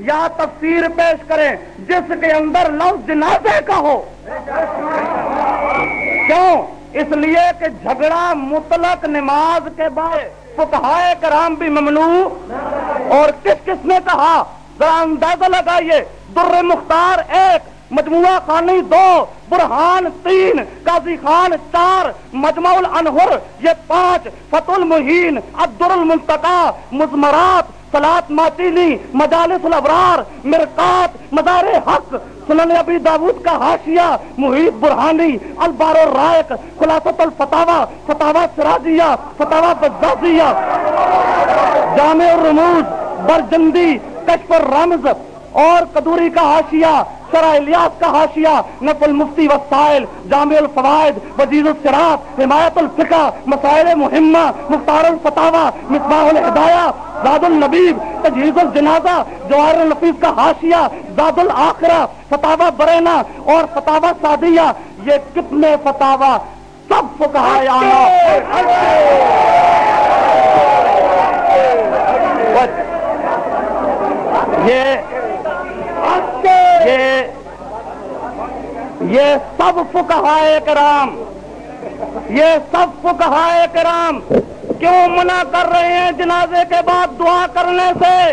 یا تفسیر پیش کریں جس کے اندر لفظ جنازے کا ہو۔ کیوں؟ اس لیے کہ جھگڑا مطلق نماز کے بعد فتحائے کرام بھی ممنوع۔ اور کس کس نے کہا؟ ذرا اندازہ لگائیے۔ در مختار ایک مجموعہ خانی دو، برہان تین، قاضی خان چار، مجمع الانہر یہ پانچ فت المحین عبد المنتقا، مزمرات سلاد ماتینی، مجالس الابرار مرکات مزار حق، سنن ابی داود کا حاشیہ، محیط برہانی، البار الرائق خلاصت الفتاوا فتاوا سراجیہ فتاوا بزازیہ، جامع الرموز، برجندی، کشف الرمز اور کدوری کا حاشیہ شرح الیاس کا حاشیہ نفل مفتی وسائل جامع الفوائد وزیر السراط حمایت الفقہ مسائل مہمہ مختار الفتاوا مصباح الہدایہ زاد النبیب تجہیز الجنازہ جواہر النفیس کا حاشیہ زاد الآخرہ فتاوا برینا اور فتاوا سادیہ یہ کتنے فتاوا سب فکہائے یہ یہ یہ سب فقہ کرام، یہ سب فقہ کرام کیوں منع کر رہے ہیں جنازے کے بعد دعا کرنے سے؟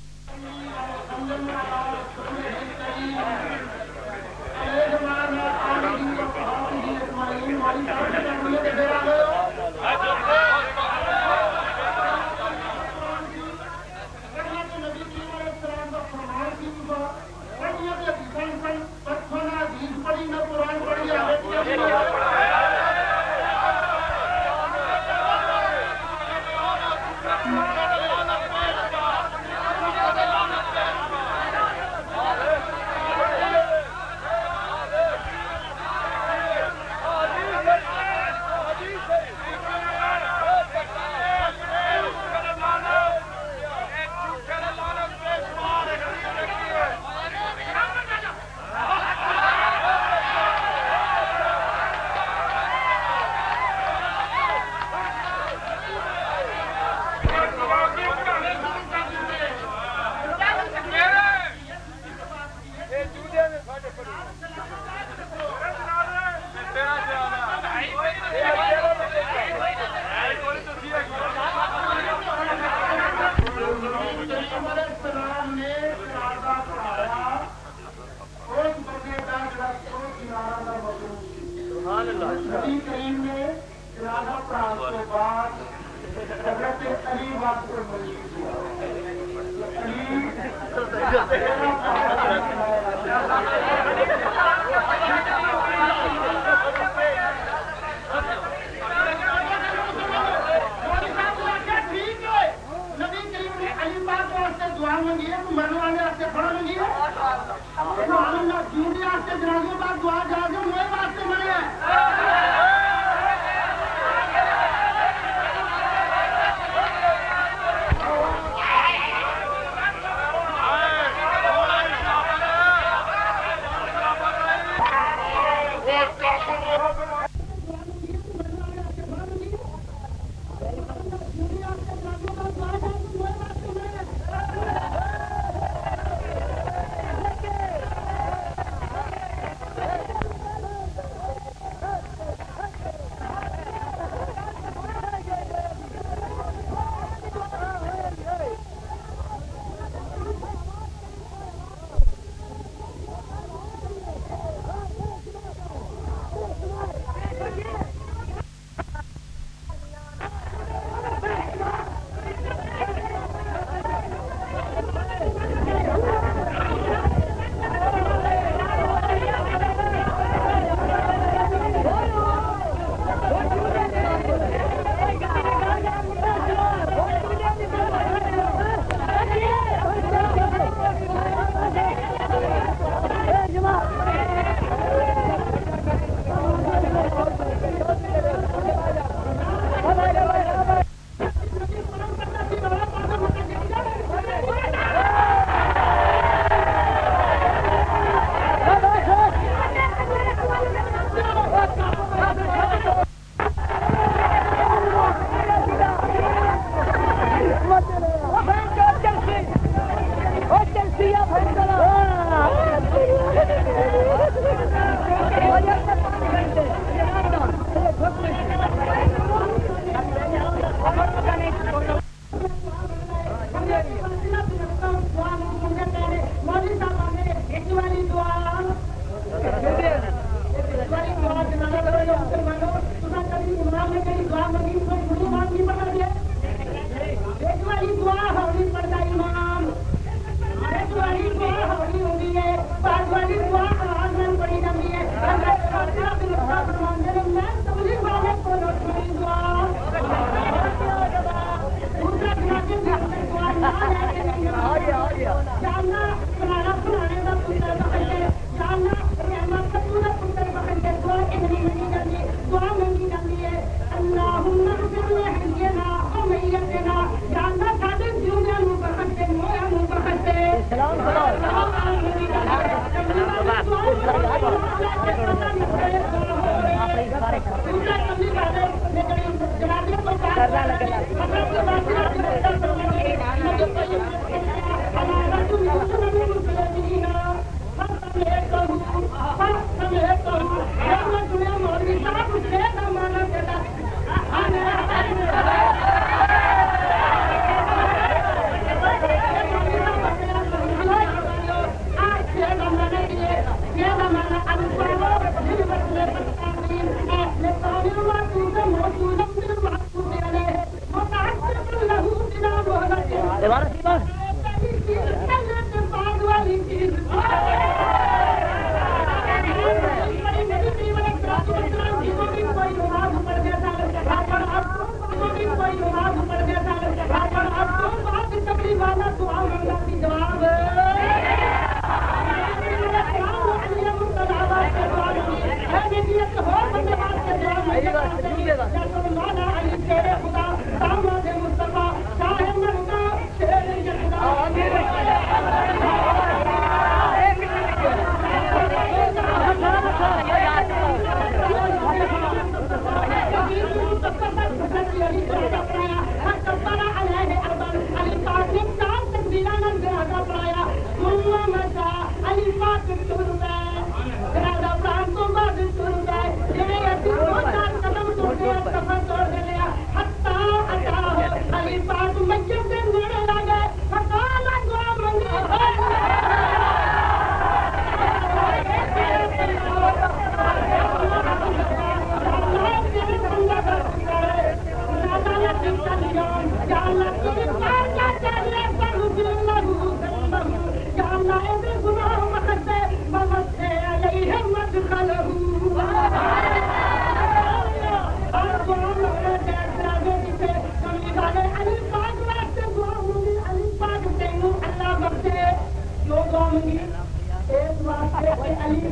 ایک واقعے سے علی کے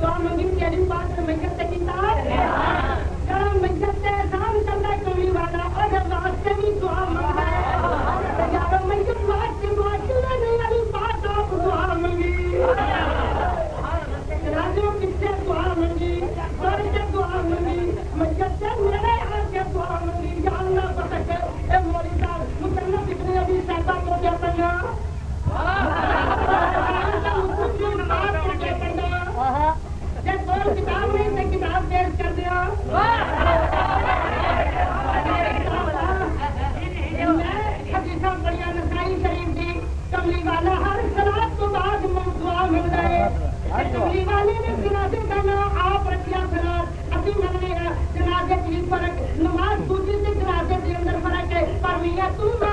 قوم جنازے پر نماز دوسری سے جنازے کے اندر فرق ہے پر میاں تم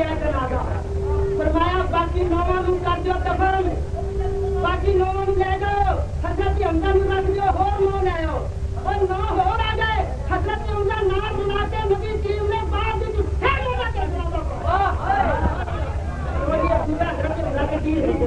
گیا جنازہ فرمایا باقی نواں کر دیو کفن باقی نواں لے جاؤ حضرت حمزہ نو رکھ دو ہور نو لے آؤ اور نو ہور آ گئے حضرت حمزہ نام بنا کے نبی کریم نے بعد وچ پھر نو کر دیو واہ واہ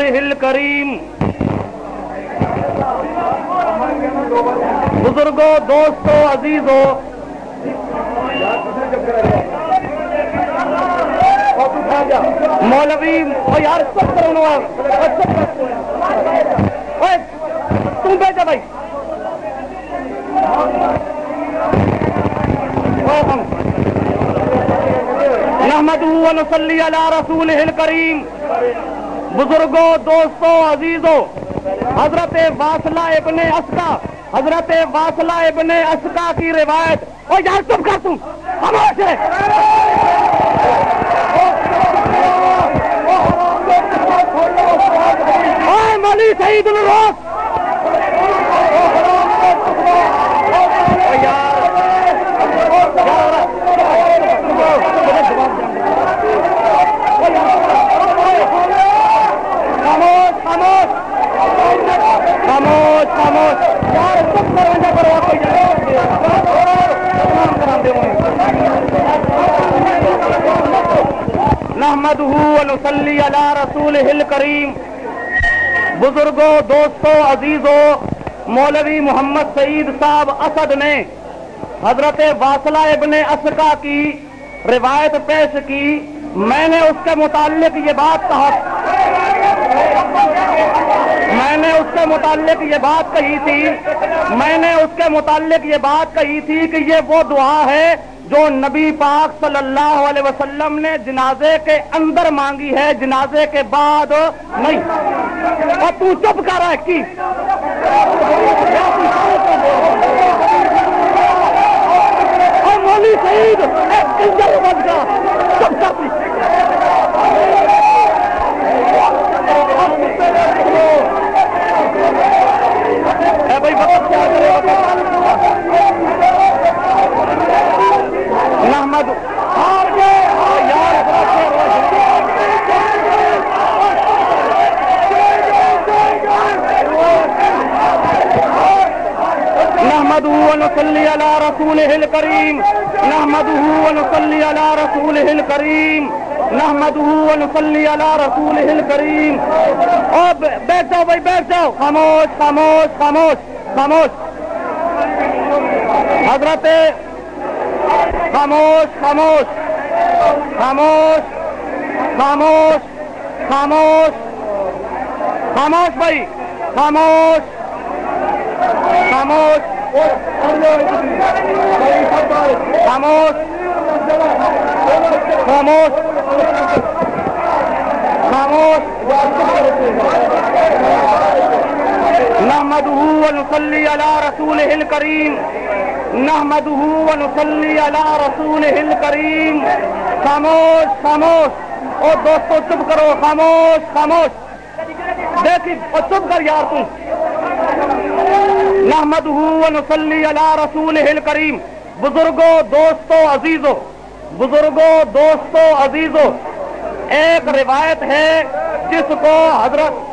رسوله الکریم۔ بزرگو، دوستو، عزیزو۔ مولوی یار، سب کروں تم بیٹا بھائی۔ ہاں، ہاں۔ نحمد و ونصلي على رسوله الكريم بزرگوں، دوستوں، عزیزوں، حضرت واصلہ ابن اسکا، حضرت واصلہ ابن اسکا کی روایت۔ اور یار تم کر تم ہمارے ملی شہید الروس یار۔ خاموش خاموش. یار، سب کروانجا پر واپس تمام کرام دے نحمده ونصلي على رسوله کریم بزرگو، دوستو، عزیزو، مولوی محمد سعید صاحب اسد نے حضرت واصلہ ابن اسکا کی روایت پیش کی. میں نے اس کے متعلق یہ بات کہا میں نے اس کے متعلق یہ بات کہی تھی، میں نے اس کے متعلق یہ بات کہی تھی کہ یہ وہ دعا ہے جو نبی پاک صلی اللہ علیہ وسلم نے جنازے کے اندر مانگی ہے، جنازے کے بعد نہیں۔ اور تو چپ کر رہا ہے کی۔ اور مولی شہید بن گیا۔ نحمد. نسلی علی رسول ہل کریم نحمد نسلی علی رسول ہل کریم نحمد نسلی علی رسول ہل کریم بیٹھ جاؤ بھائی، بیٹھ جاؤ. خاموش خاموش خاموش. خاموش. حضرت خاموش خاموش. خاموش خاموش خاموش. خاموش بھائی. خاموش. خاموش. خاموش. خاموش. خاموش. نحمده ونصلي على رسوله الكريم. نحمده ونصلي على رسوله الكريم. خاموش خاموش. اور دوستو، چپ کرو، خاموش خاموش. دیکھی اور چپ کر یار تم نحمد نسلی اللہ رسول کریم بزرگوں دوستوں عزیزوں بزرگوں دوستوں عزیزوں ایک روایت ہے جس کو حضرت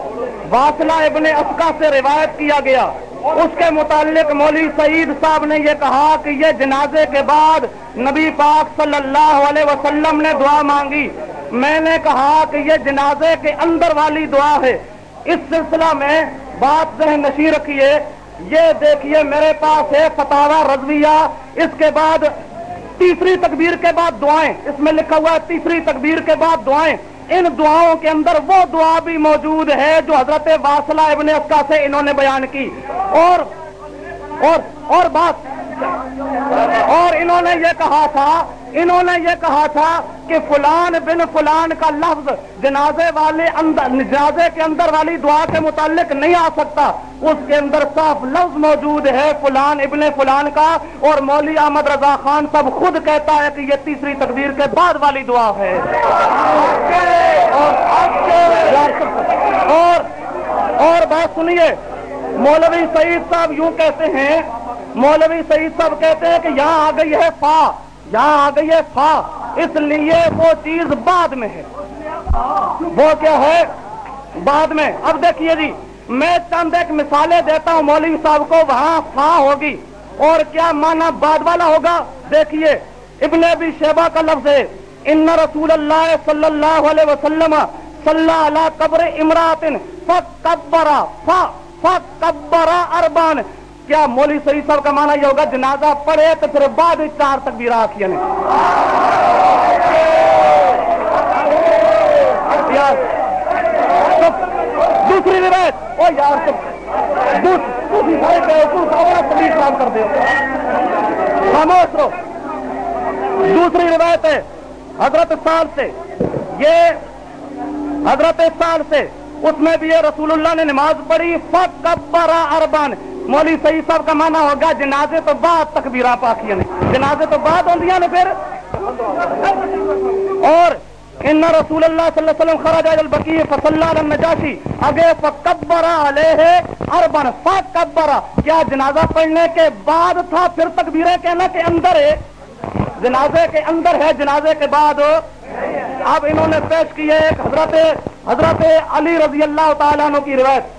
واصلہ ابن اسکا سے روایت کیا گیا۔ اس کے متعلق مولوی سعید صاحب نے یہ کہا کہ یہ جنازے کے بعد نبی پاک صلی اللہ علیہ وسلم نے دعا مانگی۔ میں نے کہا کہ یہ جنازے کے اندر والی دعا ہے۔ اس سلسلہ میں بات ذہن نشی رکھیے۔ یہ دیکھیے میرے پاس ہے فتوا رضویہ۔ اس کے بعد تیسری تکبیر کے بعد دعائیں۔ اس میں لکھا ہوا ہے تیسری تکبیر کے بعد دعائیں۔ ان دعاؤں کے اندر وہ دعا بھی موجود ہے جو حضرت واصلہ ابن اسکا سے انہوں نے بیان کی۔ اور اور اور بات اور انہوں نے یہ کہا تھا انہوں نے یہ کہا تھا کہ فلان بن فلان کا لفظ جنازے والے اندر جنازے کے اندر والی دعا کے متعلق نہیں آ سکتا۔ اس کے اندر صاف لفظ موجود ہے فلان ابن فلان کا اور مولوی احمد رضا خان سب خود کہتا ہے کہ یہ تیسری تقدیر کے بعد والی دعا ہے۔ اور اور بات سنیے، مولوی سعید صاحب یوں کہتے ہیں مولوی سعید صاحب کہتے ہیں کہ یہاں آ گئی ہے فا۔ یہاں آ گئی ہے فا اس لیے وہ چیز بعد میں ہے۔ وہ کیا ہے؟ بعد میں۔ اب دیکھیے جی میں چند ایک مثالیں دیتا ہوں، مولوی صاحب کو وہاں فا ہوگی۔ اور کیا مانا بعد والا ہوگا؟ دیکھیے، ابن ابی شیبہ کا لفظ ہے، ان رسول اللہ صلی اللہ علیہ وسلم صلی اللہ قبر امراطن فکبرا فکبرا اربان۔ کیا مولی صحیح صاحب کا مانا یہ ہوگا جنازہ پڑے تو پھر بعد چار تک بھی راکیا دوسری روایت۔ او یار کام کر دے خاموش رہو۔ دوسری روایت ہے حضرت سال سے۔ یہ حضرت سال سے۔ اس میں بھی یہ رسول اللہ نے نماز پڑھی فکبرا اربان مولی صحیح صاحب کا مانا ہوگا جنازے تو بعد تک بھی پاکیاں نے۔ جنازے تو بعد ہوندیاں نے پھر۔ اور ان رسول اللہ صلی اللہ علیہ وسلم خرج البقیع البقی فصل النجاشی۔ اگے فکبرا علیہ اربن فکبرا کیا جنازہ پڑھنے کے بعد تھا پھر تکبیریں کہنا کہ اندر ہے؟ جنازے کے اندر ہے، جنازے کے بعد۔ اب انہوں نے پیش کی ہے ایک حضرت حضرت علی رضی اللہ تعالیٰ عنہ کی روایت۔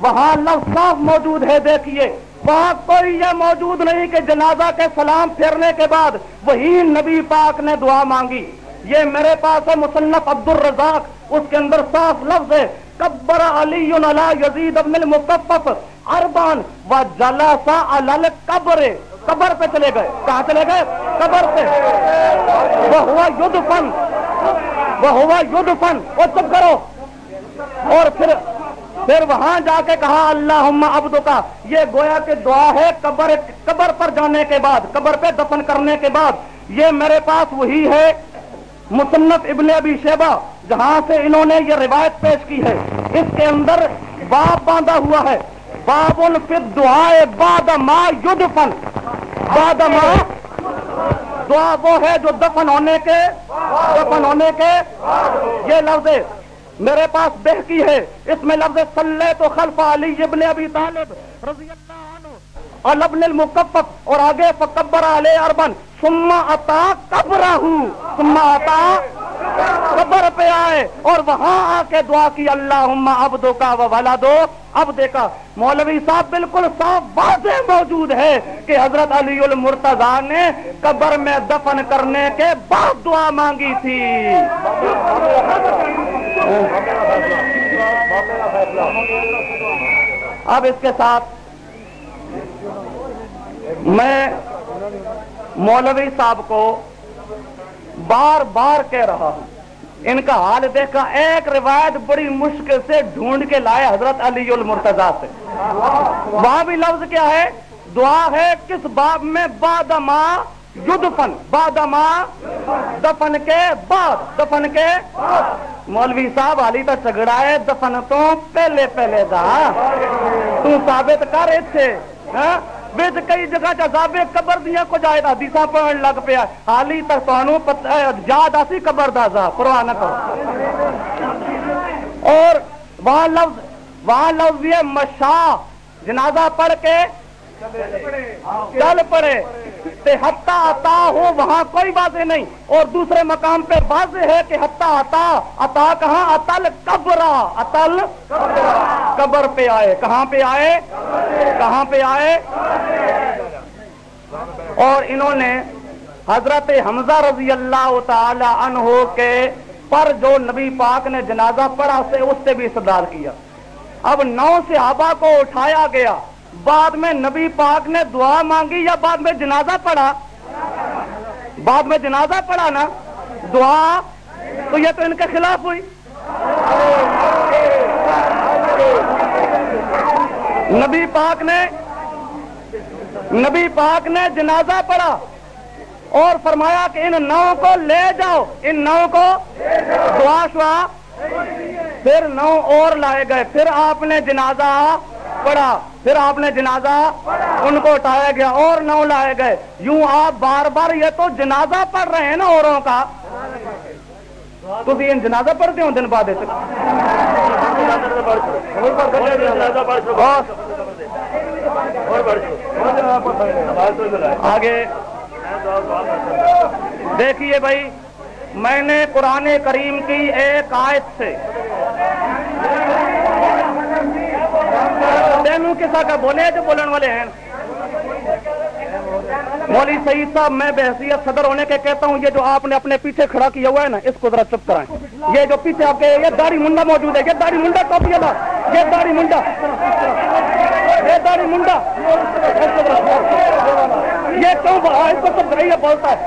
وہاں لفظ صاف موجود ہے، دیکھیے۔ وہاں کوئی یہ موجود نہیں کہ جنازہ کے سلام پھیرنے کے بعد وہی نبی پاک نے دعا مانگی۔ یہ میرے پاس ہے مصنف عبد الرزاق اس کے اندر صاف لفظ ہے۔ کبر علی علی یزید ابن المکفف اربان و جلسا علی قبر قبر پہ چلے گئے۔ کہاں چلے گئے؟ قبر پہ۔ وہ ہوا یدھ فن وہ ہوا یدھ فن وہ چپ کرو۔ اور پھر پھر وہاں جا کے کہا اللہ عبد کا یہ گویا کہ دعا ہے قبر قبر پر جانے کے بعد، قبر پہ دفن کرنے کے بعد۔ یہ میرے پاس وہی ہے مصنف ابن ابی شیبہ، جہاں سے انہوں نے یہ روایت پیش کی ہے۔ اس کے اندر باب باندھا ہوا ہے۔ باب فی دعائے باد ما ید فن باد ما دعا وہ ہے جو دفن ہونے کے دفن ہونے کے یہ لفظ میرے پاس بہکی ہے۔ اس میں لفظ صلی تو خلف علی ابن ابی طالب رضی اللہ عنہ۔ اور ابن المکفف اور آگے فکبر علی اربن۔ سما عطا قبرہ سما عطا قبر پہ آئے۔ اور وہاں آ کے دعا کی اللہ ابدو کا وہ والا دو اب دیکھا مولوی صاحب بالکل صاف واضح موجود ہے کہ حضرت علی المرتضی نے قبر میں دفن کرنے کے بعد دعا مانگی تھی۔ اب اس کے ساتھ میں مولوی صاحب کو بار بار کہہ رہا ہوں۔ ان کا حال دیکھا، ایک روایت بڑی مشکل سے ڈھونڈ کے لائے حضرت علی المرتضی سے۔ وہاں بھی لفظ کیا ہے؟ دعا ہے، کس باب میں بادما یدفن بادما دفن کے بعد، دفن کے مولوی صاحب علی تو جھگڑا ہے، دفن تو پہلے پہلے دا۔ تو ثابت کر اتنے ہاں؟ بچ کئی جگہ جزابے قبر دیا کو جائے حدیث پڑھن لگ پیا۔ حالی تک تو یاد آسی قبر دا عذاب پرواہ نہ کرو۔ اور وہاں لفظ وہاں لفظ یہ مشا جنازہ پڑھ کے چل پڑے ہتا آتا ہو، وہاں کوئی واضح نہیں۔ اور دوسرے مقام پہ واضح ہے کہ ہتا آتا اتا کہاں؟ اتل قبرا اتل قبر پہ آئے۔ کہاں پہ آئے؟ کہاں پہ آئے؟ اور انہوں نے حضرت حمزہ رضی اللہ تعالی عنہ کے پر جو نبی پاک نے جنازہ پڑھا سے اس سے بھی استدار کیا۔ اب نو صحابہ کو اٹھایا گیا۔ بعد میں نبی پاک نے دعا مانگی یا بعد میں جنازہ پڑھا؟ بعد میں جنازہ پڑھا نا؟ دعا؟ تو یہ تو ان کے خلاف ہوئی۔ نبی پاک نے، نبی پاک نے جنازہ پڑھا اور فرمایا کہ ان نو کو لے جاؤ۔ ان نو کو دعا شوا پھر نو اور لائے گئے۔ پھر آپ نے جنازہ پڑا پھر آپ نے جنازہ ان کو اٹھایا گیا اور نو لائے گئے۔ یوں آپ بار بار یہ تو جنازہ پڑھ رہے ہیں نا اوروں کا۔ تو جنازہ پڑھتے ہو دن بعد؟ آگے۔ دیکھیے بھائی میں نے قرآن کریم کی ایک آیت سے تینوں کسا کا بولے جو بولن والے ہیں۔ مولوی سعید صاحب، میں بحثیت صدر ہونے کے کہتا ہوں، یہ جو آپ نے اپنے پیچھے کھڑا کیا ہوا ہے نا، اس کو ذرا چپ کرائیں۔ یہ جو پیچھے آپ کے یہ داڑھی منڈا موجود ہے، یہ داڑھی منڈا ٹوپی یہ داڑھی منڈا۔ یہ داڑھی منڈا۔ یہ کیوں اس کو سب یہ بولتا ہے۔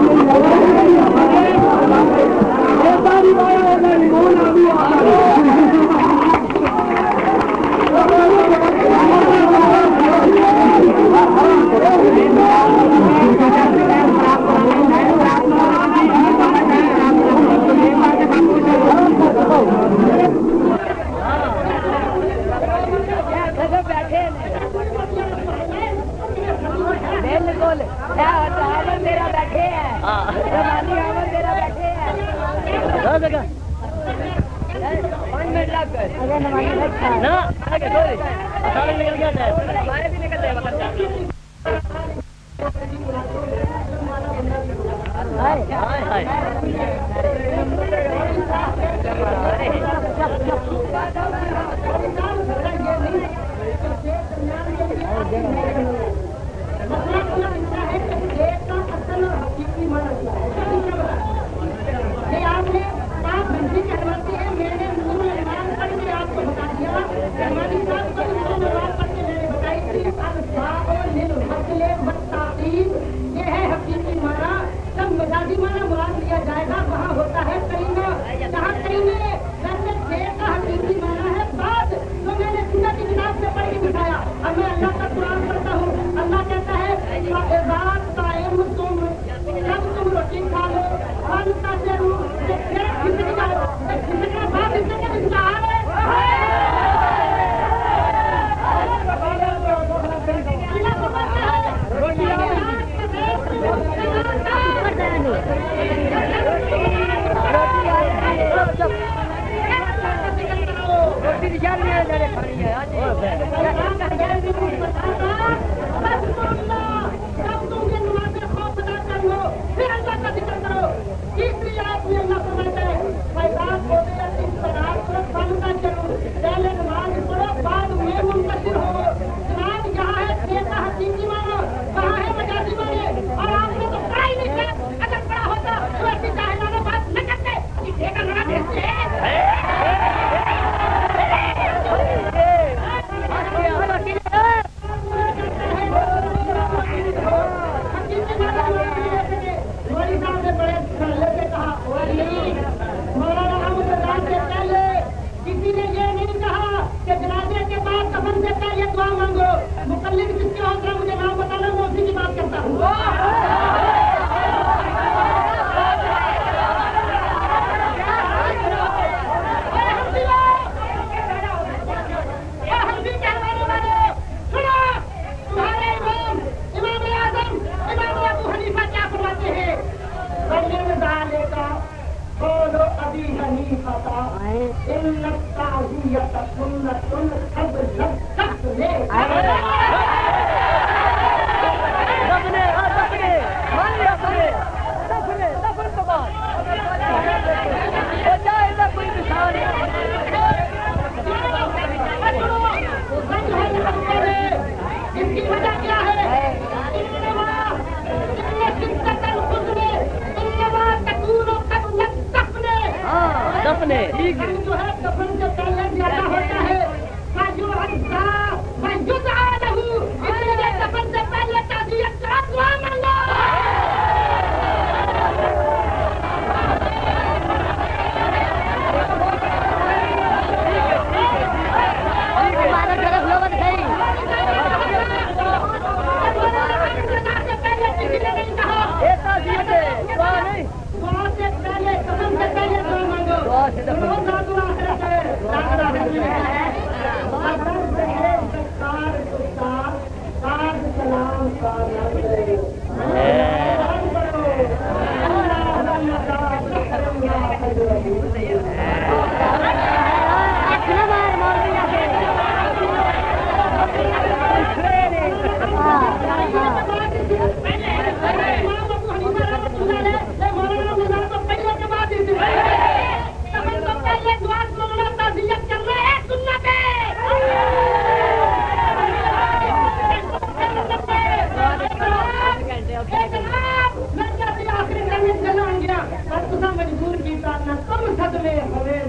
کم صدمے ہوئے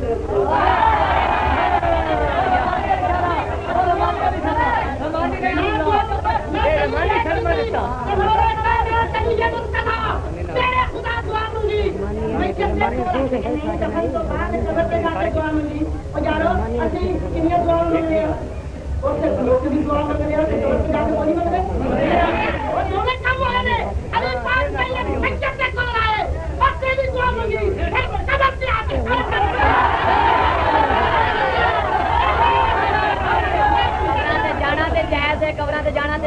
Yeah.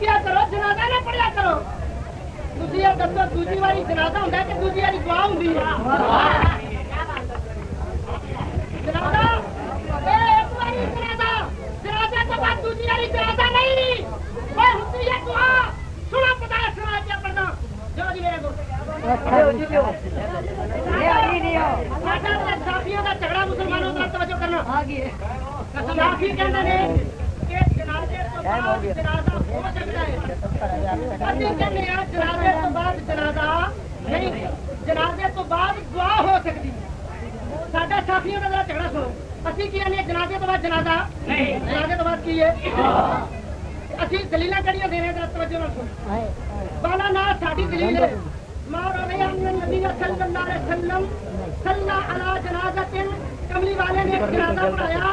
گیا کرو جنازہ نہ پڑھیا کرو دوسری اور دسو دوسری والی جنازہ ہوتا ہے کہ دوسری والی گواہ ہوں جنازہ جنازے تو بعد جنازے تو بعد دعا ہو سکتی ساڈا ساتھیوں جھگڑا سو اسی کی جنازے تو بعد جنازہ جنازے تو بعد کی ہے اسی دلیل کڑیاں دینے کا توجہ نہ سن بالا نا ساری دلیل ہے ماں نبی صلی جنازہ کملی والے نے جنازہ پڑھایا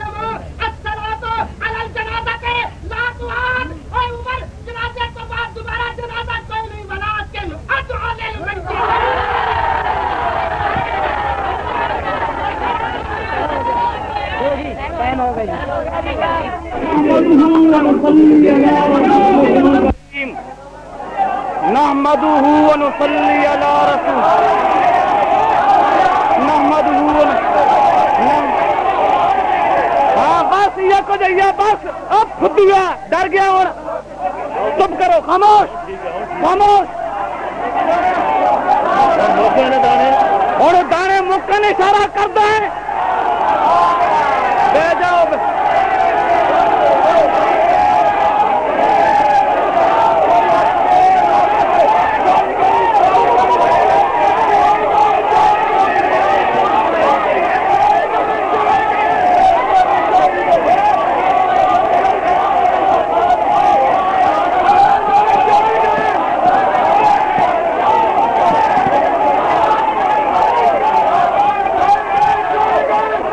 نحمده ونصلي على رسول۔ نحمده ہاں بس یہ کو جائیے بس اب پھٹ گیا، ڈر گیا اور چپ کرو، خاموش خاموش۔ اور دانے مکن اشارہ کرتا ہے۔